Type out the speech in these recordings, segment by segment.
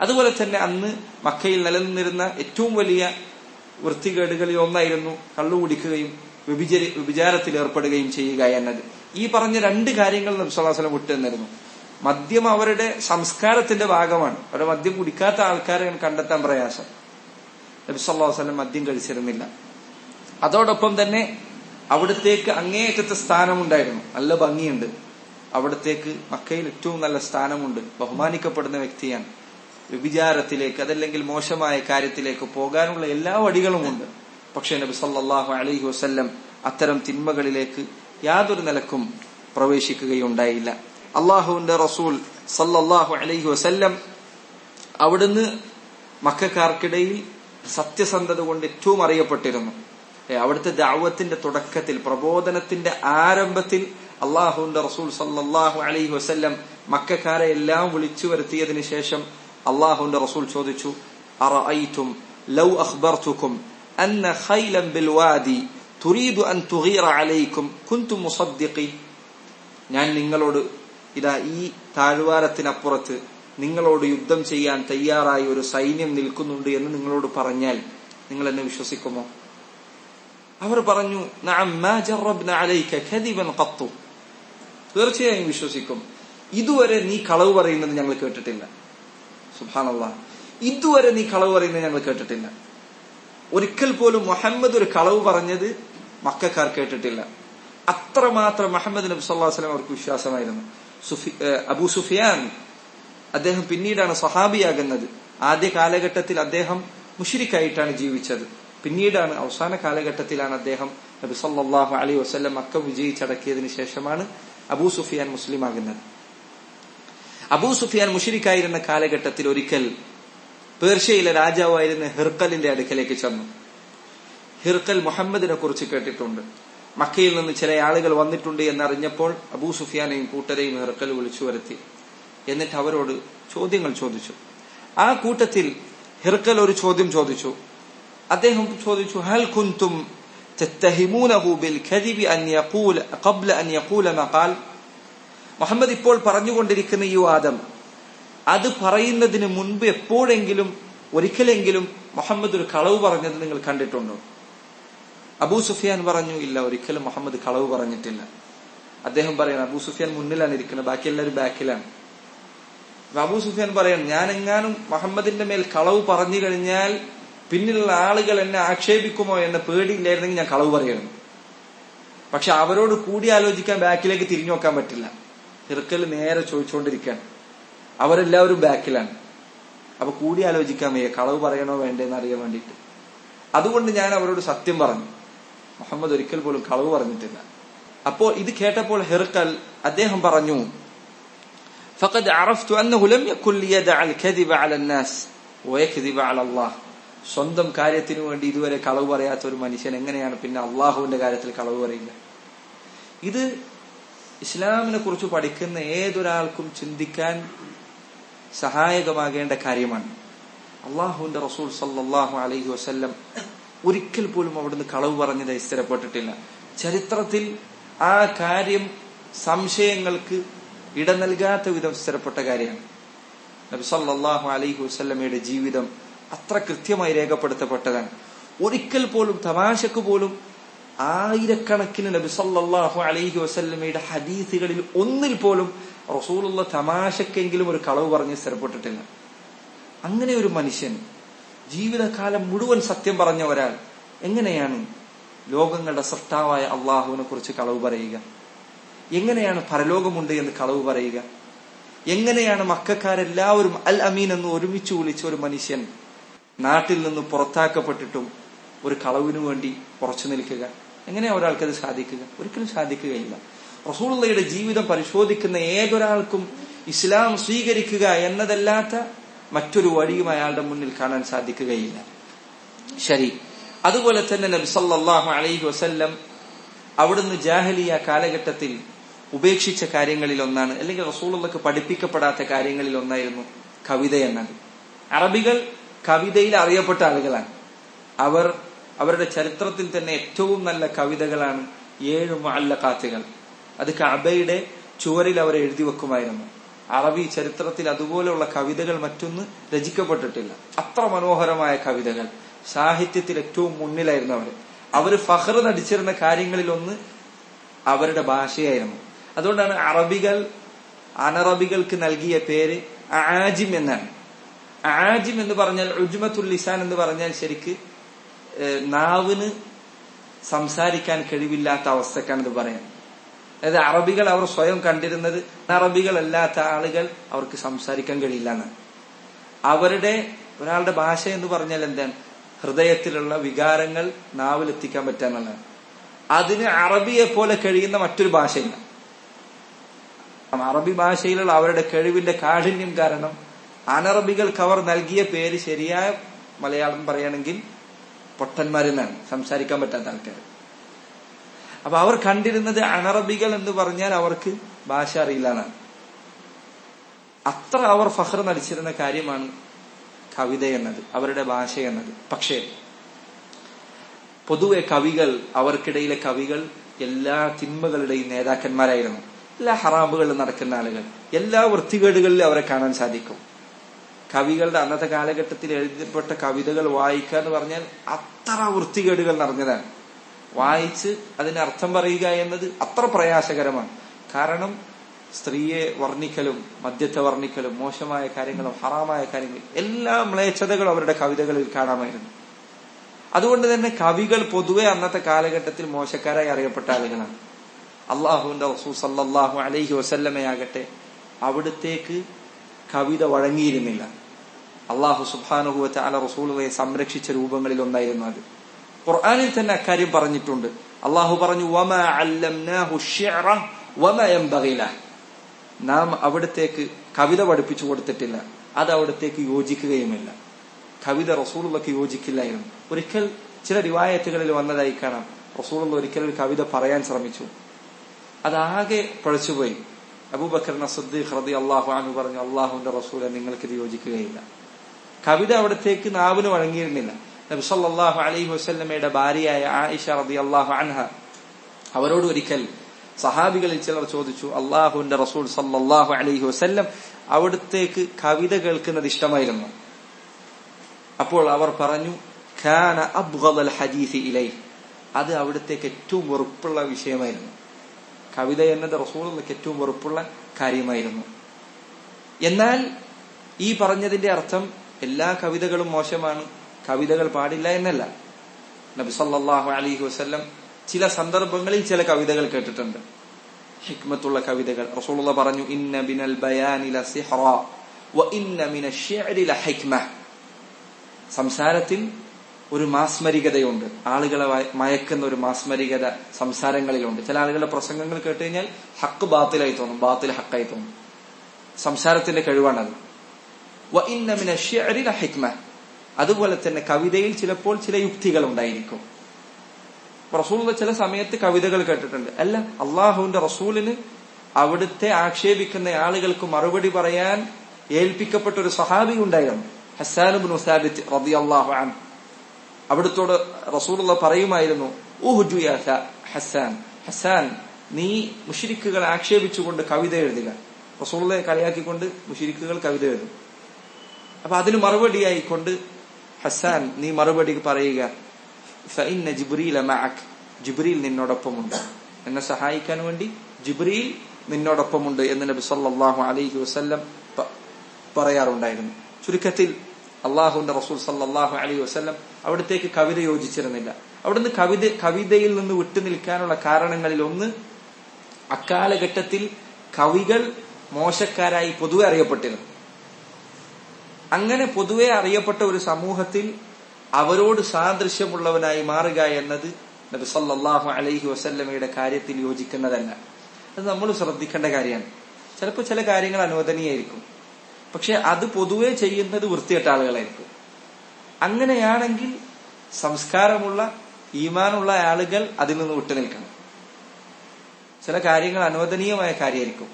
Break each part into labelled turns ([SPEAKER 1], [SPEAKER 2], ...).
[SPEAKER 1] അതുപോലെ തന്നെ അന്ന് മക്കയിൽ നിലനിന്നിരുന്ന ഏറ്റവും വലിയ വൃത്തികേടുകളിൽ ഒന്നായിരുന്നു കള്ളു കുടിക്കുകയും വ്യഭിചരി വ്യഭിചാരത്തിൽ ഏർപ്പെടുകയും ചെയ്യുക എന്നത്. ഈ പറഞ്ഞ രണ്ട് കാര്യങ്ങൾ നബ്സല്ലാസ്ലം വിട്ടുതന്നിരുന്നു. മദ്യം അവരുടെ സംസ്കാരത്തിന്റെ ഭാഗമാണ്. അവരുടെ മദ്യം കുടിക്കാത്ത ആൾക്കാരെ കണ്ടെത്താൻ പ്രയാസം. നബ്സല്ലാസ്ലം മദ്യം കഴിച്ചിരുന്നില്ല. അതോടൊപ്പം തന്നെ അവിടത്തേക്ക് അങ്ങേയറ്റത്തെ സ്ഥാനമുണ്ടായിരുന്നു. നല്ല ഭംഗിയുണ്ട്. അവിടത്തേക്ക് മക്കയിൽ ഏറ്റവും നല്ല സ്ഥാനമുണ്ട്. ബഹുമാനിക്കപ്പെടുന്ന വ്യക്തിയാണ്. വ്യഭിചാരത്തിലേക്ക് അതല്ലെങ്കിൽ മോശമായ കാര്യത്തിലേക്ക് പോകാനുള്ള എല്ലാ വഴികളുമുണ്ട്. പക്ഷെ നബി സല്ലാഹു അലഹി വസ്ല്ലം അത്തരം തിന്മകളിലേക്ക് യാതൊരു നിലക്കും പ്രവേശിക്കുകയുണ്ടായില്ല. അള്ളാഹുവിന്റെ റസൂൽ സല്ലല്ലാഹു അലൈഹി വസല്ലം അവിടുന്ന് മക്കാർക്കിടയിൽ സത്യസന്ധത കൊണ്ട് ഏറ്റവും അറിയപ്പെട്ടിരുന്നു. അവിടുത്തെ ദാവത്തിന്റെ തുടക്കത്തിൽ പ്രബോധനത്തിന്റെ ആരംഭത്തിൽ അള്ളാഹുവിന്റെ റസൂൽ സല്ലല്ലാഹു അലൈഹി വസല്ലം മക്കാരെ എല്ലാം വിളിച്ചു വരുത്തിയതിനു ശേഷം അള്ളാഹുവിന്റെ റസൂൽ ചോദിച്ചു അറഅയ്തും ലൗ അഖ്ബർതുക്കും അന്ന ഖൈലൻ ബിൽവാദി തുരീദു അൻ തുഗീറ അലൈക്കും കുന്തും മുസദ്ദിഖി? ഞാൻ നിങ്ങളോട് ഇതാ ഈ താഴ്വാരത്തിനപ്പുറത്ത് നിങ്ങളോട് യുദ്ധം ചെയ്യാൻ തയ്യാറായി ഒരു സൈന്യം നിൽക്കുന്നുണ്ട് എന്ന് നിങ്ങളോട് പറഞ്ഞാൽ നിങ്ങൾ എന്നെ വിശ്വസിക്കുമോ? അവർ പറഞ്ഞു തീർച്ചയായും വിശ്വസിക്കും. ഇതുവരെ നീ കളവ് പറയുന്നത് ഞങ്ങൾ കേട്ടിട്ടില്ല. സുഭാനല്ല ഇതുവരെ നീ കളവ് പറയുന്നത് ഞങ്ങൾ കേട്ടിട്ടില്ല. ഒരിക്കൽ പോലും മുഹമ്മദ് ഒരു കളവ് പറഞ്ഞത് മക്കാർ കേട്ടിട്ടില്ല. അത്രമാത്രം മുഹമ്മദ് നബി സല്ലാ വസ്ലം അവർക്ക് വിശ്വാസമായിരുന്നു. സുഫി അബൂ സുഫിയാൻ അദ്ദേഹം പിന്നീടാണ് സഹാബിയാകുന്നത് ആദ്യ കാലഘട്ടത്തിൽ അദ്ദേഹം മുഷിരിക്കായിട്ടാണ് ജീവിച്ചത്. പിന്നീടാണ് അവസാന കാലഘട്ടത്തിലാണ് അദ്ദേഹം നബി സല്ലാഹു അലൈഹി വസ്ലം മക്ക വിജയിച്ചടക്കിയതിനു ശേഷമാണ് അബൂ സുഫിയാൻ മുസ്ലിം ആകുന്നത് അബൂ സുഫിയാൻ മുഷിരിക്കായിരുന്ന കാലഘട്ടത്തിൽ ഒരിക്കൽ പേർഷ്യയിലെ രാജാവായിരുന്ന ഹിർക്കലിന്റെ അടുക്കലേക്ക് ചെന്നു ഹിർക്കൽ മുഹമ്മദിനെ കുറിച്ച് കേട്ടിട്ടുണ്ട് മക്കയിൽ നിന്ന് ചില ആളുകൾ വന്നിട്ടുണ്ട് എന്നറിഞ്ഞപ്പോൾ അബൂ സുഫിയാനെയും കൂട്ടരെയും ഹിർക്കൽ വിളിച്ചു വരുത്തി എന്നിട്ട് അവരോട് ചോദ്യങ്ങൾ ചോദിച്ചു ആ കൂട്ടത്തിൽ ഹിർക്കൽ ഒരു ചോദ്യം ചോദിച്ചു അദ്ദേഹം ചോദിച്ചു ഹൽ കുന്തും تتهمونه بالكذب أن يقول قبل أن يقول ما قال മുഹമ്മദ് ഇപ്പോൾ പറഞ്ഞുകൊണ്ടിരിക്കുന്ന ഈ വാദം അത് പറയുന്നതിന് മുൻപ് എപ്പോഴെങ്കിലും ഒരിക്കലെങ്കിലും മുഹമ്മദ് ഒരു കളവ് പറഞ്ഞത് നിങ്ങൾ കണ്ടിട്ടുണ്ടോ? അബൂ സുഫിയാൻ പറഞ്ഞു ഇല്ല ഒരിക്കലും മുഹമ്മദ് കളവ് പറഞ്ഞിട്ടില്ല. അദ്ദേഹം പറയുന്നത് അബൂ സുഫിയാൻ മുന്നിലാണ് ഇരിക്കുന്നത് ബാക്കി എല്ലാവരും ബാക്കിലാണ്. അബൂ സുഫിയാൻ പറയണം ഞാൻ എങ്ങാനും മുഹമ്മദിന്റെ മേൽ കളവ് പറഞ്ഞു കഴിഞ്ഞാൽ പിന്നിലുള്ള ആളുകൾ എന്നെ ആക്ഷേപിക്കുമോ എന്ന പേടിയില്ലായിരുന്നെങ്കിൽ ഞാൻ കളവ് പറയണം. പക്ഷെ അവരോട് കൂടി ആലോചിക്കാൻ ബാക്കിലേക്ക് തിരിഞ്ഞു നോക്കാൻ പറ്റില്ല. ഹിർക്കൽ നേരെ ചോദിച്ചുകൊണ്ടിരിക്കുകയാണ് അവരെല്ലാവരും ബാക്കിലാണ് അപ്പൊ കൂടി ആലോചിക്കാൻ വയ്യ കളവ് പറയണോ വേണ്ടെന്ന് അറിയാൻ വേണ്ടിയിട്ട് അതുകൊണ്ട് ഞാൻ അവരോട് സത്യം പറഞ്ഞു മുഹമ്മദ് ഒരിക്കൽ പോലും കളവ് പറഞ്ഞിട്ടില്ല അപ്പോൾ ഇത് കേട്ടപ്പോൾ ഹിർക്കൽ അദ്ദേഹം പറഞ്ഞു فقد عرفت أنه لم يكن ليدع الكذب على الناس ويكذب على الله സ്വന്തം കാര്യത്തിനു വേണ്ടി ഇതുവരെ കളവ് പറയാത്ത ഒരു മനുഷ്യൻ എങ്ങനെയാണ് പിന്നെ അള്ളാഹുവിന്റെ കാര്യത്തിൽ കളവ് പറയുക ഇത് ഇസ്ലാമിനെ കുറിച്ച് പഠിക്കുന്ന ഏതൊരാൾക്കും ചിന്തിക്കാൻ സഹായകമാകേണ്ട കാര്യമാണ്. അള്ളാഹുവിന്റെ റസൂൽ സല്ലാഹു അലൈഹി വസ്ല്ലം ഒരിക്കൽ പോലും അവിടുന്ന് കളവ് പറഞ്ഞതായി സ്ഥിരപ്പെട്ടിട്ടില്ല. ചരിത്രത്തിൽ ആ കാര്യം സംശയങ്ങൾക്ക് ഇട നൽകാത്ത വിധം സ്ഥിരപ്പെട്ട കാര്യമാണ്. നബി സല്ലാഹു അലൈഹി വസ്ല്ലമയുടെ ജീവിതം അത്ര കൃത്യമായി രേഖപ്പെടുത്തപ്പെട്ടതാണ്. ഒരിക്കൽ പോലും തമാശക്ക് പോലും ആയിരക്കണക്കിന് നബി സല്ലാഹു അലൈഹി വസല്ലമയുടെ ഹദീസുകളിൽ ഒന്നിൽ പോലും റസൂലുള്ള തമാശക്കെങ്കിലും ഒരു കളവ് പറഞ്ഞ് സ്ഥിരപ്പെട്ടിട്ടില്ല. അങ്ങനെ ഒരു മനുഷ്യൻ ജീവിതകാലം മുഴുവൻ സത്യം പറഞ്ഞ ഒരാൾ എങ്ങനെയാണ് ലോകങ്ങളുടെ സൃഷ്ടാവായ അള്ളാഹുവിനെ കുറിച്ച് കളവ് പറയുക? എങ്ങനെയാണ് പരലോകമുണ്ട് എന്ന് കളവ് പറയുക? എങ്ങനെയാണ് മക്കാരെല്ലാവരും അൽ അമീൻ എന്ന് ഒരുമിച്ച് വിളിച്ച ഒരു മനുഷ്യൻ നാട്ടിൽ നിന്ന് പുറത്താക്കപ്പെട്ടിട്ടും ഒരു കളവിനു വേണ്ടി ഉറച്ചു നിൽക്കുക? എങ്ങനെയാ ഒരാൾക്കത് സാധിക്കുക? ഒരിക്കലും സാധിക്കുകയില്ല റസൂള്ളയുടെ ജീവിതം പരിശോധിക്കുന്ന ഏതൊരാൾക്കും ഇസ്ലാം സ്വീകരിക്കുക എന്നതല്ലാത്ത മറ്റൊരു വഴിയും അയാളുടെ മുന്നിൽ കാണാൻ സാധിക്കുകയില്ല. ശരി. അതുപോലെ തന്നെ നബിസല്ലാഹു അലൈഹി വസല്ലം അവിടുന്ന് ജാഹലിയ കാലഘട്ടത്തിൽ ഉപേക്ഷിച്ച കാര്യങ്ങളിൽ ഒന്നാണ് അല്ലെങ്കിൽ റസൂളുള്ളക്ക് പഠിപ്പിക്കപ്പെടാത്ത കാര്യങ്ങളിൽ ഒന്നായിരുന്നു കവിത എന്നത്. അറബികൾ കവിതയിൽ അറിയപ്പെട്ട ആളുകളാണ്. അവർ അവരുടെ ചരിത്രത്തിൽ തന്നെ ഏറ്റവും നല്ല കവിതകളാണ് ഏഴ് മല്ല കാത്തുകൾ അത് കഅബയുടെ ചുവരിൽ അവർ എഴുതി വെക്കുമായിരുന്നു. അറബി ചരിത്രത്തിൽ അതുപോലെയുള്ള കവിതകൾ മറ്റൊന്ന് രചിക്കപ്പെട്ടിട്ടില്ല. അത്ര മനോഹരമായ കവിതകൾ. സാഹിത്യത്തിൽ ഏറ്റവും മുന്നിലായിരുന്നു അവർ അവർ ഫഹർ നടിച്ചിരുന്ന കാര്യങ്ങളിൽ ഒന്ന് അവരുടെ ഭാഷയായിരുന്നു. അതുകൊണ്ടാണ് അറബികൾ അനറബികൾക്ക് നൽകിയ പേര് ആജിം എന്നാണ്. ആജിം എന്ന് പറഞ്ഞാൽ ഉജ്മത്തുൽ ലിസാൻ എന്ന് പറഞ്ഞാൽ ശരിക്ക് നാവിന് സംസാരിക്കാൻ കഴിവില്ലാത്ത അവസ്ഥക്കാണ് ഇത് പറയാൻ അതായത് അറബികൾ അവർ സ്വയം കണ്ടിരുന്നത് അറബികളല്ലാത്ത ആളുകൾ അവർക്ക് സംസാരിക്കാൻ കഴിയില്ല എന്നാണ് അവരുടെ ഒരാളുടെ ഭാഷ എന്ന് പറഞ്ഞാൽ എന്താണ്? ഹൃദയത്തിലുള്ള വികാരങ്ങൾ നാവിലെത്തിക്കാൻ പറ്റാന്നുള്ളതാണ്. അതിന് അറബിയെ പോലെ കഴിയുന്ന മറ്റൊരു ഭാഷയില്ല. അറബി ഭാഷയിലുള്ള അവരുടെ കഴിവിന്റെ കാഠിന്യം കാരണം അനറബികൾക്ക് അവർ നൽകിയ പേര് ശരിയായ മലയാളം പറയുകയാണെങ്കിൽ പൊട്ടന്മാരെന്നാണ് സംസാരിക്കാൻ പറ്റാത്ത ആൾക്കാർ. അപ്പൊ അവർ കണ്ടിരുന്നത് അണറബികൾ എന്ന് പറഞ്ഞാൽ അവർക്ക് ഭാഷ അറിയില്ല എന്നാണ് അത്ര അവർ ഫഹർ നടിച്ചിരുന്ന കാര്യമാണ് കവിത എന്നത് അവരുടെ ഭാഷ എന്നത്. പക്ഷേ പൊതുവെ കവികൾ അവർക്കിടയിലെ കവികൾ എല്ലാ തിന്മകളുടെയും നേതാക്കന്മാരായിരുന്നു. എല്ലാ ഹറാമുകളിലും നടക്കുന്ന ആളുകൾ. എല്ലാ വൃത്തികേടുകളിലും അവരെ കാണാൻ സാധിക്കും. കവികളുടെ അന്നത്തെ കാലഘട്ടത്തിൽ എഴുതപ്പെട്ട കവിതകൾ വായിക്കുക എന്ന് പറഞ്ഞാൽ അത്ര വൃത്തികേടുകൾ നിറഞ്ഞതാണ്. വായിച്ച് അതിന് അർത്ഥം പറയുക എന്നത് അത്ര പ്രയാസകരമാണ്. കാരണം സ്ത്രീയെ വർണിക്കലും മദ്യത്തെ വർണിക്കലും മോശമായ കാര്യങ്ങളും ഹറാമായ കാര്യങ്ങളും എല്ലാ മ്ലേച്ഛതകളും അവരുടെ കവിതകളിൽ കാണാമായിരുന്നു. അതുകൊണ്ട് തന്നെ കവികൾ പൊതുവെ അന്നത്തെ കാലഘട്ടത്തിൽ മോശക്കാരായി അറിയപ്പെട്ട ആളുകളാണ്. അള്ളാഹുവിന്റെ റസൂസ് അലൈഹി വസല്ലമയാകട്ടെ അവിടത്തേക്ക് കവിത വഴങ്ങിയിരുന്നില്ല. അള്ളാഹു സുബാനുഹുവറ്റ അല റസൂലയെ സംരക്ഷിച്ച രൂപങ്ങളിൽ ഒന്നായിരുന്നു അത്. ഖുർആാനിൽ തന്നെ അക്കാര്യം പറഞ്ഞിട്ടുണ്ട്. അള്ളാഹു പറഞ്ഞു വമ നാം അവിടത്തേക്ക് കവിത പഠിപ്പിച്ചു കൊടുത്തിട്ടില്ല. അത് അവിടത്തേക്ക് യോജിക്കുകയുമില്ല. കവിത റസൂലുള്ളക്ക് യോജിക്കില്ലായിരുന്നു. ഒരിക്കൽ ചില റിവായത്തുകളിൽ വന്നതായി കാണാം. റസൂലുള്ള ഒരിക്കൽ ഒരു കവിത പറയാൻ ശ്രമിച്ചു. അതാകെ പഴച്ചുപോയി. അബൂബക്കർ സുദ്ദീഖ് റതി അള്ളാഹു അനു പറഞ്ഞു അള്ളാഹുവിന്റെ റസൂലെ നിങ്ങൾക്ക് ഇത് യോജിക്കുകയില്ല. കവിത അവിടത്തേക്ക് നാവിന് വഴങ്ങിയിരുന്നില്ല. നബി സല്ലല്ലാഹു അലൈഹി വസല്ലമയുടെ ഭാര്യയായ ആയിഷ റതി അള്ളാഹു അൻഹ അവരോട് ഒരിക്കൽ സഹാബികളിൽ ചിലർ ചോദിച്ചു അള്ളാഹുവിന്റെ റസൂൽ സല്ലാഹു അലൈഹി വസ്ല്ലം അവിടത്തേക്ക് കവിത കേൾക്കുന്നത് ഇഷ്ടമായിരുന്നു? അപ്പോൾ അവർ പറഞ്ഞു ഖാന അബ്ഗദൽ ഹദീസ് ഇലൈ അത് അവിടത്തേക്ക് ഏറ്റവും വെറുപ്പുള്ള വിഷയമായിരുന്നു. കവിത എന്നത് റസൂലുള്ളക്ക് ഏറ്റവും വെറുപ്പുള്ള കാര്യമായിരുന്നു. എന്നാൽ ഈ പറഞ്ഞതിന്റെ അർത്ഥം എല്ലാ കവിതകളും മോശമാണ്. കവിതകൾ പാടില്ല എന്നല്ല. നബി സല്ലല്ലാഹു അലൈഹി വസല്ലം ചില സന്ദർഭങ്ങളിൽ ചില കവിതകൾ കേട്ടിട്ടുണ്ട്. ഹിക്മത്തുള്ള കവിതകൾ. റസൂലുള്ള പറഞ്ഞു ഇന്ന ബിനൽ വ ഇന്ന മിന സംസാരത്തിൽ ഒരു മാസ്മരികതയുണ്ട്. ആളുകളെ മയക്കുന്ന ഒരു മാസ്മരികത സംസാരങ്ങളിലുണ്ട്. ചില ആളുകളുടെ പ്രസംഗങ്ങൾ കേട്ട് കഴിഞ്ഞാൽ ഹക്ക് ബാത്തിലായി തോന്നും. ബാത്തിൽ ഹക്കായി തോന്നും. സംസാരത്തിന്റെ കഴിവാണത്. ലഹിക്മ അതുപോലെ തന്നെ കവിതയിൽ ചിലപ്പോൾ ചില യുക്തികൾ ഉണ്ടായിരിക്കും. റസൂലിന്റെ ചില സമയത്ത് കവിതകൾ കേട്ടിട്ടുണ്ട്. അല്ല അള്ളാഹുവിന്റെ റസൂലിന് അവിടുത്തെ ആക്ഷേപിക്കുന്ന ആളുകൾക്ക് മറുപടി പറയാൻ ഏൽപ്പിക്കപ്പെട്ട ഒരു സഹാബി ഉണ്ടായിരുന്നു. ഹസാനുബിൻ റബി അള്ളാഹു അവിടുത്തോട് റസൂലുള്ള പറയുമായിരുന്നു ഊഹുജു ഹസാൻ ഹസാൻ നീ മുഷിരിക്കുകൾ ആക്ഷേപിച്ചുകൊണ്ട് കവിത എഴുതുക. റസൂളെ കളിയാക്കിക്കൊണ്ട് മുഷിരിക്കുകൾ കവിത എഴുതും. അപ്പൊ അതിന് മറുപടിയായിക്കൊണ്ട് ഹസാൻ നീ മറുപടി പറയുക ജിബ്രീല മഅക് ജിബ്രീൽ നിന്നോടൊപ്പമുണ്ട്. എന്നെ സഹായിക്കാൻ വേണ്ടി ജിബ്രീൽ നിന്നോടൊപ്പമുണ്ട് എന്ന് നബി സല്ലല്ലാഹു അലൈഹി വസല്ലം പറയാറുണ്ടായിരുന്നു. ചുരുക്കത്തിൽ അള്ളാഹുന്റെ റസൂൽ സല്ലാഹു അലൈഹി വസല്ലം അവിടത്തേക്ക് കവിത യോജിച്ചിരുന്നില്ല. അവിടുന്ന് കവിത കവിതയിൽ നിന്ന് വിട്ടു നിൽക്കാനുള്ള കാരണങ്ങളിൽ ഒന്ന് അക്കാലഘട്ടത്തിൽ കവികൾ മോശക്കാരായി പൊതുവെ അറിയപ്പെട്ടിരുന്നു. അങ്ങനെ പൊതുവെ അറിയപ്പെട്ട ഒരു സമൂഹത്തിൽ അവരോട് സാദൃശ്യമുള്ളവനായി മാറുക എന്നത് നബി സല്ലല്ലാഹു അലൈഹി വസല്ലമയുടെ കാര്യത്തിൽ യോജിക്കുന്നതല്ല. അത് നമ്മൾ ശ്രദ്ധിക്കേണ്ട കാര്യമാണ്. ചിലപ്പോൾ ചില കാര്യങ്ങൾ അനുവദനീയായിരിക്കും പക്ഷെ അത് പൊതുവെ ചെയ്യുന്നത് വൃത്തികെട്ട ആളുകളായിരിക്കും. അങ്ങനെയാണെങ്കിൽ സംസ്കാരമുള്ള ഈമാനുള്ള ആളുകൾ അതിൽ നിന്ന് വിട്ടുനിൽക്കണം. ചില കാര്യങ്ങൾ അനുവദനീയമായ കാര്യമായിരിക്കും.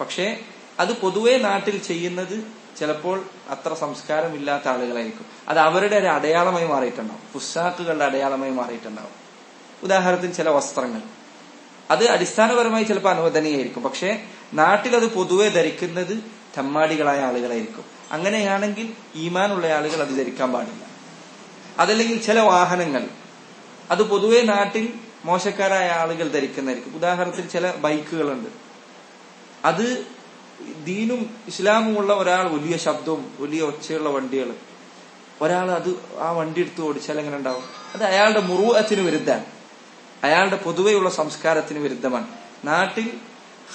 [SPEAKER 1] പക്ഷേ അത് പൊതുവെ നാട്ടിൽ ചെയ്യുന്നത് ചിലപ്പോൾ അത്ര സംസ്കാരമില്ലാത്ത ആളുകളായിരിക്കും. അത് അവരുടെ ഒരു അടയാളമായി മാറിയിട്ടുണ്ടാവും. പുസ്താക്കുകളുടെ അടയാളമായി മാറിയിട്ടുണ്ടാവും. ഉദാഹരണത്തിന് ചില വസ്ത്രങ്ങൾ. അത് അടിസ്ഥാനപരമായി ചിലപ്പോൾ അനുവദനീയായിരിക്കും പക്ഷേ നാട്ടിൽ അത് പൊതുവെ ധരിക്കുന്നത് തെമ്മാടികളായ ആളുകളായിരിക്കും. അങ്ങനെയാണെങ്കിൽ ഈമാനുള്ള ആളുകൾ അത് ധരിക്കാൻ പാടില്ല. അതല്ലെങ്കിൽ ചില വാഹനങ്ങൾ. അത് പൊതുവെ നാട്ടിൽ മോശക്കാരായ ആളുകൾ ധരിക്കുന്നതായിരിക്കും. ഉദാഹരണത്തിന് ചില ബൈക്കുകളുണ്ട്. അത് ദീനും ഇസ്ലാമുമുള്ള ഒരാൾ വലിയ ശബ്ദവും വലിയ ഒച്ചയുള്ള വണ്ടികൾ. ഒരാൾ അത് ആ വണ്ടി എടുത്ത് ഓടിച്ചാൽ എങ്ങനെ ഉണ്ടാവും? അത് അയാളുടെ മുറുവത്തിന് വിരുദ്ധമാണ്. അയാളുടെ പൊതുവെയുള്ള സംസ്കാരത്തിന് വിരുദ്ധമാണ്. നാട്ടിൽ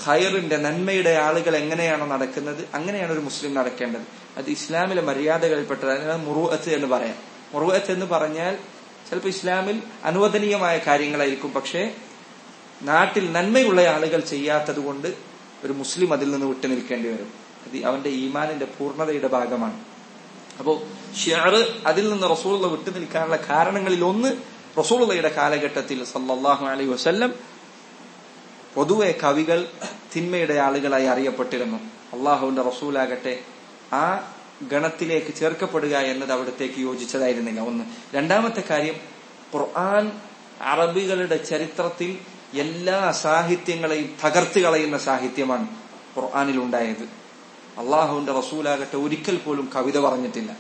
[SPEAKER 1] ഹയറിന്റെ നന്മയുടെ ആളുകൾ എങ്ങനെയാണോ നടക്കുന്നത് അങ്ങനെയാണ് ഒരു മുസ്ലിം നടക്കേണ്ടത്. അത് ഇസ്ലാമിലെ മര്യാദകളിൽപ്പെട്ടത് അതിനാണ് മുറുവത്ത് എന്ന് പറയാം. മുറുവത്ത് എന്ന് പറഞ്ഞാൽ ചിലപ്പോൾ ഇസ്ലാമിൽ അനുവദനീയമായ കാര്യങ്ങളായിരിക്കും പക്ഷേ നാട്ടിൽ നന്മയുള്ള ആളുകൾ ചെയ്യാത്തത് കൊണ്ട് ഒരു മുസ്ലിം അതിൽ നിന്ന് വിട്ടു നിൽക്കേണ്ടി വരും. അത് അവന്റെ ഈമാനിന്റെ പൂർണതയുടെ ഭാഗമാണ്. അപ്പോ ഷിയർ അതിൽ നിന്ന് റസൂള്ള വിട്ടു നിൽക്കാനുള്ള കാരണങ്ങളിൽ ഒന്ന് റസൂള്ളയുടെ കാലഘട്ടത്തിൽ സല്ലാഹു അലൈഹി വസല്ലം പൊതുവെ കവികൾ തിന്മയുടെ ആളുകളായി അറിയപ്പെട്ടിരുന്നു. അള്ളാഹുവിന്റെ റസൂലാകട്ടെ ആ ഗണത്തിലേക്ക് ചേർക്കപ്പെടുക എന്നത് അവിടത്തേക്ക് യോജിച്ചതായിരുന്നില്ല. ഒന്ന്. രണ്ടാമത്തെ കാര്യം ഖുർആൻ അറബികളുടെ ചരിത്രത്തിൽ എല്ലാ സാഹിത്യങ്ങളെയും തകർത്ത് കളയുന്ന സാഹിത്യമാണ് ഖുർആാനിൽ ഉണ്ടായത് അള്ളാഹുവിന്റെ റസൂലാകട്ടെ ഒരിക്കൽ പോലും കവിത പറഞ്ഞിട്ടില്ല.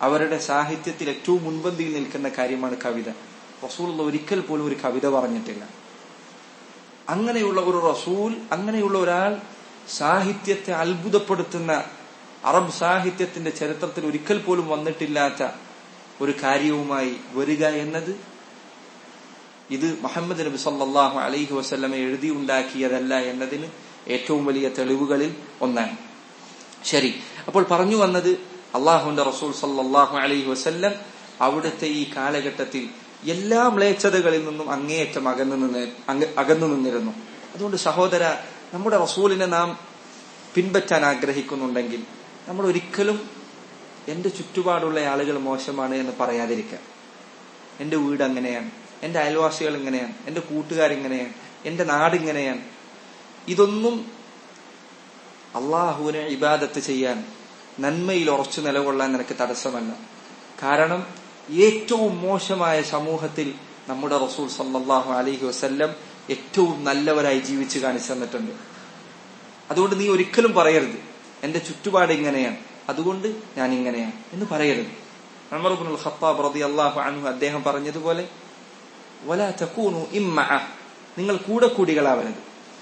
[SPEAKER 1] അവരുടെ സാഹിത്യത്തിൽ ഏറ്റവും മുൻപന്തിയിൽ നിൽക്കുന്ന കാര്യമാണ് കവിത. റസൂൽ ഒരിക്കൽ പോലും ഒരു കവിത പറഞ്ഞിട്ടില്ല. അങ്ങനെയുള്ള ഒരു റസൂൽ അങ്ങനെയുള്ള ഒരാൾ സാഹിത്യത്തെ അത്ഭുതപ്പെടുത്തുന്ന അറബ് സാഹിത്യത്തിന്റെ ചരിത്രത്തിൽ ഒരിക്കൽ പോലും വന്നിട്ടില്ലാത്ത ഒരു കാര്യവുമായി വരിക എന്നത് ഇത് മുഹമ്മദ് നബി സല്ലാഹു അലൈഹി വസ്ല്ലമെ എഴുതി ഉണ്ടാക്കിയതല്ല എന്നതിന് ഏറ്റവും വലിയ തെളിവുകളിൽ ഒന്നാണ്. ശരി. അപ്പോൾ പറഞ്ഞു വന്നത് അള്ളാഹുന്റെ റസൂൽ സല്ലാഹു അലൈഹി വസ്ല്ലം അവിടുത്തെ ഈ കാലഘട്ടത്തിൽ എല്ലാ മ്ലേച്ഛതകളിൽ നിന്നും അങ്ങേയറ്റം അകന്നു നിന്ന് അകന്നു നിന്നിരുന്നു. അതുകൊണ്ട് സഹോദര നമ്മുടെ റസൂലിനെ നാം പിൻപറ്റാൻ ആഗ്രഹിക്കുന്നുണ്ടെങ്കിൽ നമ്മൾ ഒരിക്കലും എന്റെ ചുറ്റുപാടുള്ള ആളുകൾ മോശമാണ് എന്ന് പറയാതിരിക്കുക എന്റെ വീട് അങ്ങനെയാണ് എന്റെ അയൽവാസികൾ ഇങ്ങനെയാണ് എന്റെ കൂട്ടുകാരിങ്ങനെയാണ് എന്റെ നാടിങ്ങനെയാണ് ഇതൊന്നും അള്ളാഹുവിനെ ഇബാദത്ത് ചെയ്യാൻ നന്മയിൽ ഉറച്ചു നിലകൊള്ളാൻ നിനക്ക് തടസ്സമല്ല. കാരണം ഏറ്റവും മോശമായ സമൂഹത്തിൽ നമ്മുടെ റസൂൽ സല്ലാഹു അലഹി വസ്ല്ലം ഏറ്റവും നല്ലവരായി ജീവിച്ചു കാണിച്ചു തന്നിട്ടുണ്ട്. അതുകൊണ്ട് നീ ഒരിക്കലും പറയരുത്. എന്റെ ചുറ്റുപാട് ഇങ്ങനെയാണ്. അതുകൊണ്ട് ഞാൻ ഇങ്ങനെയാണ് എന്ന് പറയരുത്. അമർബുൽ ഖത്താബ് റതി അള്ളാഹു അൻഹു അദ്ദേഹം പറഞ്ഞതുപോലെ നിങ്ങൾ കൂടെ കൂടികളാവരുത്.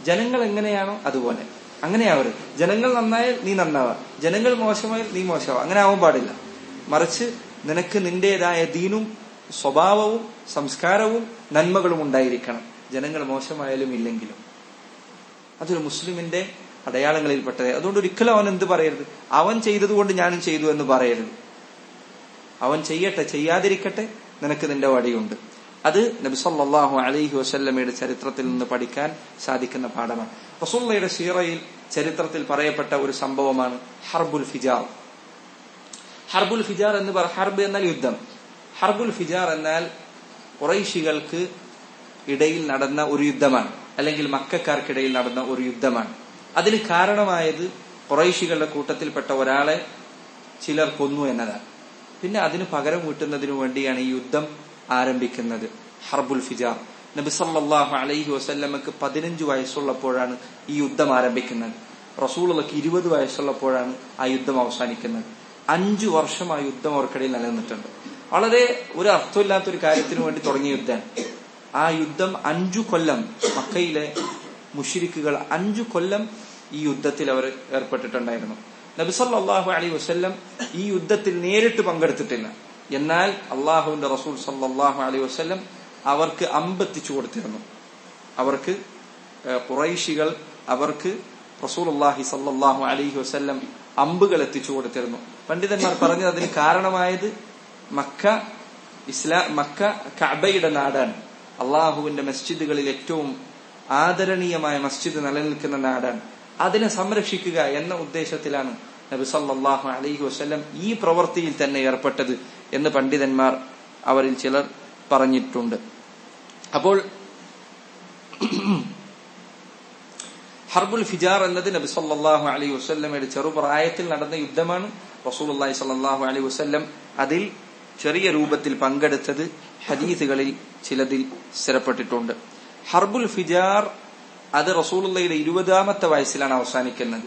[SPEAKER 1] ജനങ്ങൾ എങ്ങനെയാണോ അതുപോലെ. അങ്ങനെയാവരുത്. ജനങ്ങൾ നന്നായാൽ നീ നന്നാവാ. ജനങ്ങൾ മോശമായാൽ നീ മോശമാവാ. അങ്ങനെ ആവാൻ പാടില്ല. മറിച്ച് നിനക്ക് നിന്റേതായ ദീനും സ്വഭാവവും സംസ്കാരവും നന്മകളും ഉണ്ടായിരിക്കണം. ജനങ്ങൾ മോശമായാലും ഇല്ലെങ്കിലും. അതൊരു മുസ്ലിമിന്റെ അടയാളങ്ങളിൽപ്പെട്ടത്. അതുകൊണ്ട് ഒരിക്കലും അവൻ എന്ത് പറയരുത്? അവൻ ചെയ്തതുകൊണ്ട് ഞാനും ചെയ്തു എന്ന് പറയരുത്. അവൻ ചെയ്യട്ടെ ചെയ്യാതിരിക്കട്ടെ നിനക്ക് നിന്റെ വഴിയുണ്ട്. അത് നബിസല്ലാഹു അലഹി വസല്ലമയുടെ ചരിത്രത്തിൽ നിന്ന് പഠിക്കാൻ സാധിക്കുന്ന പാഠമാണ്. റസൂള്ളയുടെ സീറയിൽ ചരിത്രത്തിൽ പറയപ്പെട്ട ഒരു സംഭവമാണ് ഹർബുൽ ഫിജാർ. ഹർബുൽ ഫിജാർ എന്ന് പറ ഹർബ് എന്നാൽ യുദ്ധം. ഹർബുൽ ഫിജാർ എന്നാൽ കുറൈശികൾക്ക് ഇടയിൽ നടന്ന ഒരു യുദ്ധമാണ്. അല്ലെങ്കിൽ മക്കാർക്കിടയിൽ നടന്ന ഒരു യുദ്ധമാണ്. അതിന് കാരണമായത് കുറൈശികളുടെ കൂട്ടത്തിൽപ്പെട്ട ഒരാളെ ചിലർ കൊന്നു എന്നതാണ്. പിന്നെ അതിന് പകരം വീട്ടുന്നതിനു വേണ്ടിയാണ് ഈ യുദ്ധം ആരംഭിക്കുന്നത്. ഹർബുൽ ഫിജാർ നബിസല്ലാഹു അലൈഹി വസല്ലമക്ക് പതിനഞ്ച് വയസ്സുള്ളപ്പോഴാണ് ഈ യുദ്ധം ആരംഭിക്കുന്നത്. റസൂളുകൾക്ക് ഇരുപത് വയസ്സുള്ളപ്പോഴാണ് ആ യുദ്ധം അവസാനിക്കുന്നത്. അഞ്ചു വർഷം ആ യുദ്ധം അവർക്കിടയിൽ നിലനിന്നിട്ടുണ്ട്. വളരെ ഒരു അർത്ഥമില്ലാത്ത ഒരു കാര്യത്തിന് വേണ്ടി തുടങ്ങിയ യുദ്ധം. ആ യുദ്ധം അഞ്ചു കൊല്ലം മക്കയിലെ മുഷിരിക്കുകൾ അഞ്ചു കൊല്ലം ഈ യുദ്ധത്തിൽ അവർ ഏർപ്പെട്ടിട്ടുണ്ടായിരുന്നു. നബിസല്ലാഹു അലി വസ്ല്ലം ഈ യുദ്ധത്തിൽ നേരിട്ട് പങ്കെടുത്തിട്ടില്ല. എന്നാൽ അള്ളാഹുവിന്റെ റസൂൽ സല്ലാഹു അലി വസ്ല്ലം അവർക്ക് അമ്പെത്തിച്ചു കൊടുത്തിരുന്നു. അവർക്ക് കുറൈശികൾ അവർക്ക് റസൂൽ അള്ളാഹി സല്ലാഹു അലി വസ്ല്ലം അമ്പുകൾ എത്തിച്ചു കൊടുത്തിരുന്നു. പണ്ഡിതന്മാർ പറഞ്ഞത് അതിന് കാരണമായത് മക്ക ഇസ്ലാ മക്ക കഅബയുടെ നാടാണ്. അള്ളാഹുവിന്റെ മസ്ജിദുകളിൽ ഏറ്റവും ആദരണീയമായ മസ്ജിദ് നിലനിൽക്കുന്ന നാടാണ്. അതിനെ സംരക്ഷിക്കുക എന്ന ഉദ്ദേശത്തിലാണ് നബി സല്ലാഹു അലൈഹി വസ്ല്ലം ഈ പ്രവൃത്തിയിൽ തന്നെ ഏർപ്പെട്ടത് എന്ന് പണ്ഡിതന്മാർ അവരിൽ ചിലർ പറഞ്ഞിട്ടുണ്ട്. അപ്പോൾ ഹർബുൽ ഫിജാർ എന്നത് നബി സല്ലാഹു അലൈഹി ചെറുപ്രായത്തിൽ നടന്ന യുദ്ധമാണ്. റസൂൽ സ്വല്ലല്ലാഹു അലൈഹി വസ്ല്ലം അതിൽ ചെറിയ രൂപത്തിൽ പങ്കെടുത്തത് ഹദീസുകളിൽ ചിലതിൽ സ്ഥിരപ്പെട്ടിട്ടുണ്ട്. ഹർബുൽ ഫിജാർ അത് റസൂലുള്ളയുടെ ഇരുപതാമത്തെ വയസ്സിലാണ് അവസാനിക്കുന്നത്.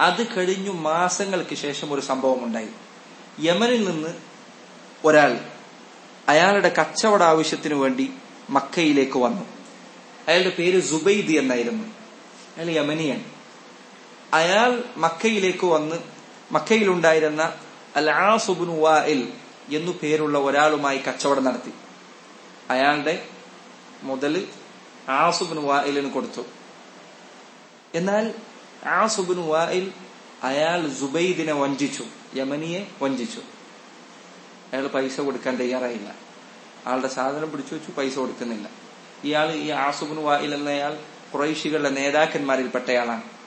[SPEAKER 1] അത് കഴിഞ്ഞു മാസങ്ങൾക്ക് ശേഷം ഒരു സംഭവം ഉണ്ടായി യമനിൽ നിന്ന് ഒരാൾ അയാളുടെ കച്ചവട ആവശ്യത്തിനു വേണ്ടി മക്കയിലേക്ക് വന്നു. അയാളുടെ പേര് സുബൈദി എന്നായിരുന്നു. അയാൾ യമനിയാണ്. അയാൾ മക്കയിലേക്ക് വന്ന് മക്കയിലുണ്ടായിരുന്ന അൽ ആസുബിൻ വായിൽ എന്നു പേരുള്ള ഒരാളുമായി കച്ചവടം നടത്തി. അയാളുടെ മുതൽ ആസുബിൻ വായിലിന് കൊടുത്തു. എന്നാൽ ആസുബിൻ വായിൽ അയാൾ സുബൈദിനെ വഞ്ചിച്ചു യമനിയെ വഞ്ചിച്ചു. അയാൾ പൈസ കൊടുക്കാൻ തയ്യാറായില്ല. ആളുടെ സാധനം പിടിച്ചു വെച്ചു പൈസ കൊടുക്കുന്നില്ല. ഇയാൾ ഈ ആസുബിൻ വായിൽ എന്നയാൾ കുറൈശികളുടെ നേതാക്കന്മാരിൽപ്പെട്ടയാളാണ്.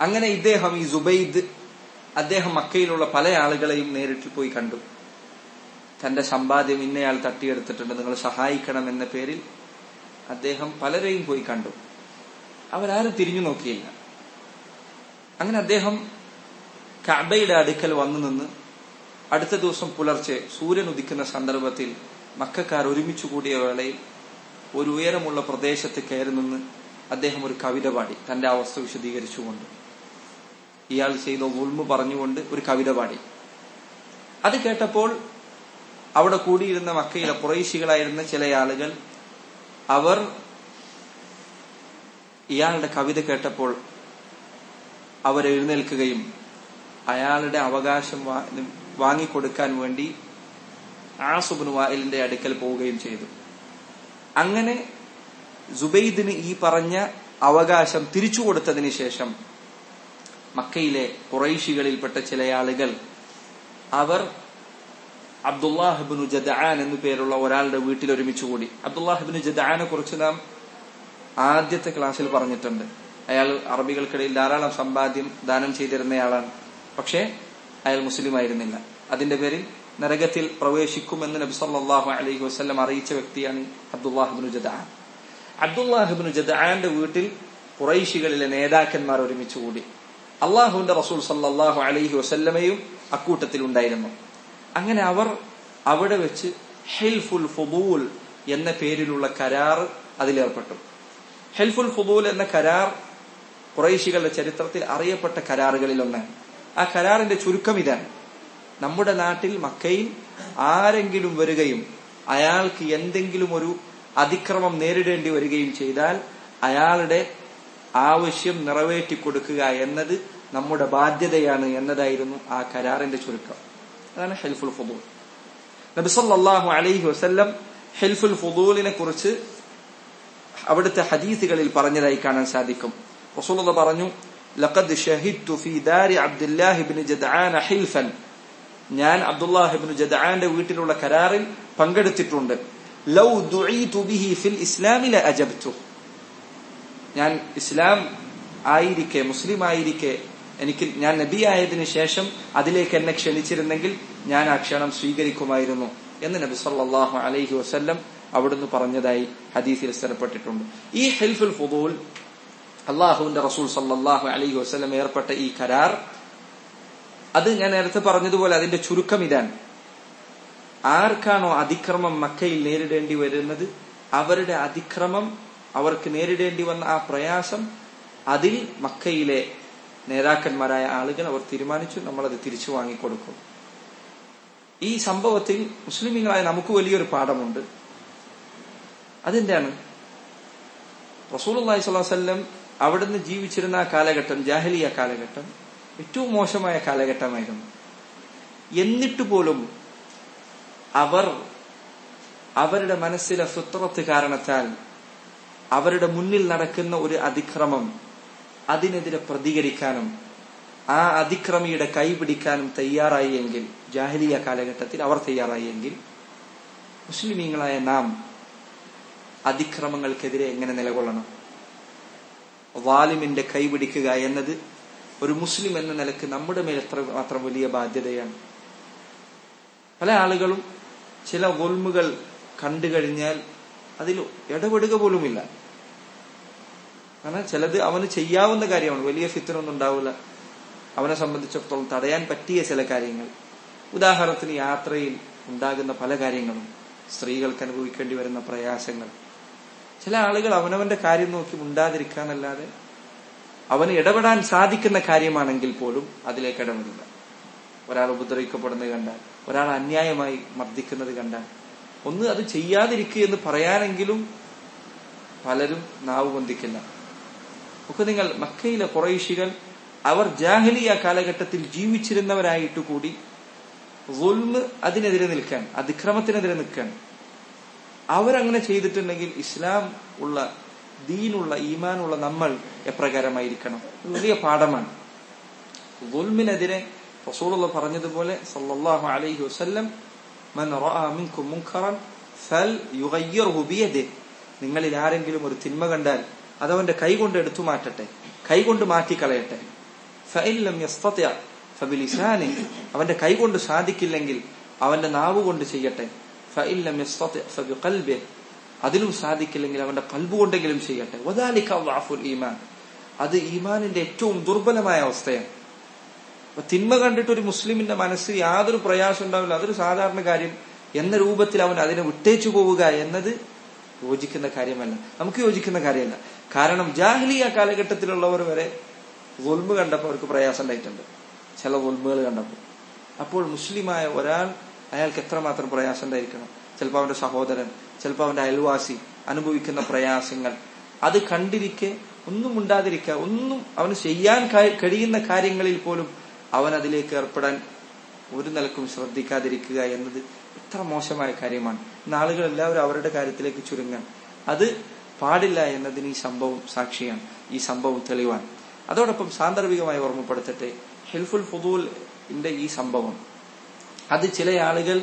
[SPEAKER 1] അങ്ങനെ ഇദ്ദേഹം ഈ സുബൈദ് അദ്ദേഹം മക്കയിലുള്ള പല ആളുകളെയും നേരിട്ട് പോയി കണ്ടു. തന്റെ സമ്പാദ്യം ഇന്നയാൾ തട്ടിയെടുത്തിട്ടുണ്ട് നിങ്ങൾ സഹായിക്കണം എന്ന പേരിൽ അദ്ദേഹം പലരെയും പോയി കണ്ടു. അവരാരും തിരിഞ്ഞു നോക്കിയില്ല. അങ്ങനെ അദ്ദേഹം കബയുടെ അടുക്കൽ വന്നു നിന്ന് അടുത്ത ദിവസം പുലർച്ചെ സൂര്യൻ ഉദിക്കുന്ന സന്ദർഭത്തിൽ മക്കാർ ഒരുമിച്ച് കൂടിയ വേളയിൽ ഒരു ഉയരമുള്ള പ്രദേശത്ത് കയറി നിന്ന് അദ്ദേഹം ഒരു കവിത പാടി തന്റെ അവസ്ഥ വിശദീകരിച്ചുകൊണ്ട്. ഇയാൾ ചെയ്ത ഉൾമു പറഞ്ഞുകൊണ്ട് ഒരു കവിത പാടി. അത് കേട്ടപ്പോൾ അവിടെ കൂടിയിരുന്ന മക്കയിലെ കുറേശികളായിരുന്ന ചില ആളുകൾ അവർ ഇയാളുടെ കവിത കേട്ടപ്പോൾ അവരെഴുന്നേൽക്കുകയും അയാളുടെ അവകാശം വാങ്ങിക്കൊടുക്കാൻ വേണ്ടി ആസുബിന് വായിലിന്റെ അടുക്കൽ പോവുകയും ചെയ്തു. അങ്ങനെ ജുബൈദിന് ഈ പറഞ്ഞ അവകാശം തിരിച്ചു കൊടുത്തതിന് ശേഷം മക്കയിലെ കുറൈശികളിൽപ്പെട്ട ചില ആളുകൾ അവർ അബ്ദുല്ലാഹിബിനു ജദാൻ എന്നു പേരുള്ള ഒരാളുടെ വീട്ടിൽ ഒരുമിച്ച് കൂടി. അബ്ദുല്ലാഹിബിനു ജദാനെ കുറിച്ച് നാം ആദ്യത്തെ ക്ലാസ്സിൽ പറഞ്ഞിട്ടുണ്ട്. അയാൾ അറബികൾക്കിടയിൽ ധാരാളം സമ്പാദ്യം ദാനം ചെയ്തിരുന്നയാളാണ്. പക്ഷേ അയാൾ മുസ്ലിം ആയിരുന്നില്ല അതിന്റെ പേരിൽ നരകത്തിൽ പ്രവേശിക്കുമെന്ന് നബി സല്ലല്ലാഹു അലൈഹി വസല്ലം അറിയിച്ച വ്യക്തിയാണ് അബ്ദുല്ലാഹിബിനു ജദാൻ അബ്ദുല്ലാഹിബിനു ജദാന്റെ വീട്ടിൽ കുറൈശികളിലെ നേതാക്കന്മാർ ഒരുമിച്ച് കൂടി. അള്ളാഹുവിന്റെ റസൂൽ സല്ലാഹു അലൈഹി വസല്ലമയും അക്കൂട്ടത്തിൽ ഉണ്ടായിരുന്നു. അങ്ങനെ അവർ അവിടെ വെച്ച് ഹെൽഫുൽ ഫുബൂൽ എന്ന പേരിലുള്ള കരാർ അതിലേർപ്പെട്ടു. ഹെൽഫുൽ ഫുബൂൽ എന്ന കരാർ കുറേശികളുടെ ചരിത്രത്തിൽ അറിയപ്പെട്ട കരാറുകളിൽ ഒന്നാണ് ആ കരാറിന്റെ ചുരുക്കം ഇതാണ്. നമ്മുടെ നാട്ടിൽ മക്കയിൽ ആരെങ്കിലും വരികയും അയാൾക്ക് എന്തെങ്കിലും ഒരു അതിക്രമം നേരിടേണ്ടി വരികയും ചെയ്താൽ അയാളുടെ ആവശ്യം നിറവേറ്റി കൊടുക്കുക എന്നത് നമ്മുടെ ബാധ്യതയാണ് എന്നതായിരുന്നു ആ കരാറിന്റെ ചുരുക്കം. അതാണ് ഹെൽഫുൽ ഫുദൂൽ. നബിസല്ലാഹു അലൈഹി വസ്ല്ലം ഹെൽഫുൽ ഫുദൂലിനെ കുറിച്ച് അവിടുത്തെ ഹദീസുകളിൽ പറഞ്ഞതായി കാണാൻ സാധിക്കും. റസൂലത പറഞ്ഞു ലഖദ് ഷഹിദ്തു ഫീ ദാരി അബ്ദുല്ലാഹി ഇബ്നു ജദ്ആൻ ഹിൽഫൻ. ഞാൻ അബ്ദുല്ലാഹി ഇബ്നു ജദ്ആന്റെ വീട്ടിലുള്ള കരാറിൽ പങ്കെടുത്തിട്ടുണ്ട്. ലൗ ദുഈതു ബിഹി ഫിൽ ഇസ്ലാമി ലഅജബ്തു. ഞാൻ ഇസ്ലാം ആയിരിക്കെ മുസ്ലിം ആയിരിക്കെ എനിക്ക് ഞാൻ നബി ആയതിനു ശേഷം അതിലേക്ക് എന്നെ ക്ഷണിച്ചിരുന്നെങ്കിൽ ഞാൻ ആ ക്ഷണം സ്വീകരിക്കുമായിരുന്നു എന്ന് നബി സല്ലാഹു അലൈഹി വസ്ല്ലം അവിടുന്ന് പറഞ്ഞതായി ഹദീസിൽ സ്ഥലപ്പെട്ടിട്ടുണ്ട് ഈ ഹെൽഫുൽ ഫുദൂൽ അള്ളാഹുവിന്റെ റസൂൽ സല്ലാഹു അലൈഹി വസല്ലം ഏർപ്പെട്ട ഈ കരാർ അത് ഞാൻ നേരത്തെ പറഞ്ഞതുപോലെ അതിന്റെ ചുരുക്കം ഇതാണ്. ആർക്കാണോ അതിക്രമം മക്കയിൽ നേരിടേണ്ടി വരുന്നത് അവരുടെ അതിക്രമം അവർക്ക് നേരിടേണ്ടി വന്ന ആ പ്രയാസം അതിൽ മക്കയിലെ നേതാക്കന്മാരായ ആളുകൾ അവർ തീരുമാനിച്ചു നമ്മളത് തിരിച്ചു വാങ്ങിക്കൊടുക്കും. ഈ സംഭവത്തിൽ മുസ്ലിമീങ്ങളായ നമുക്ക് വലിയൊരു പാഠമുണ്ട്. അതെന്താണ്? റസൂലി സ്വലാസ്ല്ലം അവിടുന്ന് ജീവിച്ചിരുന്ന ആ കാലഘട്ടം ജാഹലിയ കാലഘട്ടം ഏറ്റവും മോശമായ കാലഘട്ടമായിരുന്നു. എന്നിട്ട് പോലും അവർ അവരുടെ മനസ്സിലെ ഫിത്രത്ത് കാരണത്താൽ അവരുടെ മുന്നിൽ നടക്കുന്ന ഒരു അതിക്രമം അതിനെതിരെ പ്രതികരിക്കാനും ആ അതിക്രമിയുടെ കൈപിടിക്കാനും തയ്യാറായി എങ്കിൽ ജാഹലിയ കാലഘട്ടത്തിൽ അവർ തയ്യാറായി എങ്കിൽ മുസ്ലിമീങ്ങളായ നാം അതിക്രമങ്ങൾക്കെതിരെ എങ്ങനെ നിലകൊള്ളണം? വാലിമിന്റെ കൈപിടിക്കുക എന്നത് ഒരു മുസ്ലിം എന്ന നിലയ്ക്ക് നമ്മുടെ മേൽ എത്ര മാത്രം വലിയ ബാധ്യതയാണ്. പല ആളുകളും ചില ഒൽമുകൾ കണ്ടു കഴിഞ്ഞാൽ അതിൽ ഇടപെടുക പോലുമില്ല. കാരണം ചിലത് അവന് ചെയ്യാവുന്ന കാര്യമാണ്. വലിയ ഫിത്തനൊന്നും ഉണ്ടാവില്ല അവനെ സംബന്ധിച്ചിടത്തോളം തടയാൻ പറ്റിയ ചില കാര്യങ്ങൾ. ഉദാഹരണത്തിന് യാത്രയിൽ ഉണ്ടാകുന്ന പല കാര്യങ്ങളും സ്ത്രീകൾക്ക് അനുഭവിക്കേണ്ടി വരുന്ന പ്രയാസങ്ങൾ. ചില ആളുകൾ അവനവന്റെ കാര്യം നോക്കി മുണ്ടാതിരിക്കാന്നല്ലാതെ അവന് ഇടപെടാൻ സാധിക്കുന്ന കാര്യമാണെങ്കിൽ പോലും അതിലേക്ക് ഇടപെടില്ല. ഒരാൾ ഉപദ്രവിക്കപ്പെടുന്നത് കണ്ടാൽ ഒരാൾ അന്യായമായി മർദ്ദിക്കുന്നത് കണ്ടാൽ ഒന്ന് അത് ചെയ്യാതിരിക്കുക എന്ന് പറയാനെങ്കിലും പലരും നാവ് പൊന്തിക്കില്ല. ഒക്കെ നിങ്ങൾ മക്കയിലെ കുറേശികൾ അവർ ജാഹലിയ കാലഘട്ടത്തിൽ ജീവിച്ചിരുന്നവരായിട്ട് കൂടി അതിനെതിരെ നിൽക്കാൻ അതിക്രമത്തിനെതിരെ നിൽക്കാൻ. അവരങ്ങനെ ചെയ്തിട്ടുണ്ടെങ്കിൽ ഇസ്ലാം ഉള്ള ദീനുള്ള ഈമാനുള്ള നമ്മൾ എപ്രകാരമായിരിക്കണം. വലിയ പാഠമാണ്. ഗുൽമിനെതിരെ റസൂലുള്ള പറഞ്ഞതുപോലെ സല്ലാഹു അലൈഹി വസല്ലം നിങ്ങളിൽ ആരെങ്കിലും ഒരു തിന്മ കണ്ടാൽ അതവന്റെ കൈകൊണ്ട് എടുത്തു മാറ്റട്ടെ. കൈകൊണ്ട് മാറ്റിക്കളയട്ടെ ഫബിലിസാനി അവന്റെ കൈകൊണ്ട് സാധിക്കില്ലെങ്കിൽ അവന്റെ നാവ് കൊണ്ട് ചെയ്യട്ടെ. അതിലും സാധിക്കില്ലെങ്കിൽ അവന്റെ കൽബ് കൊണ്ടെങ്കിലും ചെയ്യട്ടെ. ഈമാൻ. അത് ഈമാനിന്റെ ഏറ്റവും ദുർബലമായ അവസ്ഥയാണ്. അപ്പൊ തിന്മ കണ്ടിട്ട് ഒരു മുസ്ലിമിന്റെ മനസ്സിൽ യാതൊരു പ്രയാസം ഉണ്ടാവില്ല. അതൊരു സാധാരണ കാര്യം. എന്ന രൂപത്തിൽ അവൻ അതിനെ വിട്ടേച്ചു പോവുക എന്നത് യോജിക്കുന്ന കാര്യമല്ല. നമുക്ക് യോജിക്കുന്ന കാര്യമല്ല. കാരണം ജാഹ്ലിയ കാലഘട്ടത്തിലുള്ളവർ വരെ വുൽമ് കണ്ടപ്പോൾ അവർക്ക് പ്രയാസം ഉണ്ടായിട്ടുണ്ട് ചില വുൽമുകൾ കണ്ടപ്പോൾ. അപ്പോൾ മുസ്ലിമായ ഒരാൾ അയാൾക്ക് എത്രമാത്രം പ്രയാസം ഉണ്ടായിരിക്കണം ചിലപ്പോൾ അവന്റെ സഹോദരൻ ചിലപ്പോൾ അവന്റെ അയൽവാസി അനുഭവിക്കുന്ന പ്രയാസങ്ങൾ. അത് കണ്ടിരിക്കെ ഒന്നും ഉണ്ടാതിരിക്കുക ഒന്നും അവന് ചെയ്യാൻ കഴിയുന്ന കാര്യങ്ങളിൽ പോലും അവൻ അതിലേക്ക് ഏർപ്പെടാൻ ഒരു നിലക്കും ശ്രദ്ധിക്കാതിരിക്കുക എന്നത് എത്ര മോശമായ കാര്യമാണ്. ഇന്ന് ആളുകൾ എല്ലാവരും അവരുടെ കാര്യത്തിലേക്ക് ചുരുങ്ങാൻ. അത് പാടില്ല എന്നതിന് ഈ സംഭവം സാക്ഷിയാണ്. ഈ സംഭവം തെളിവാണ് അതോടൊപ്പം സാന്ദർഭികമായി ഓർമ്മപ്പെടുത്തട്ടെ ഹെൽഫുൽ ഫുദൂലിന്റെ ഈ സംഭവം. അത് ചില ആളുകൾ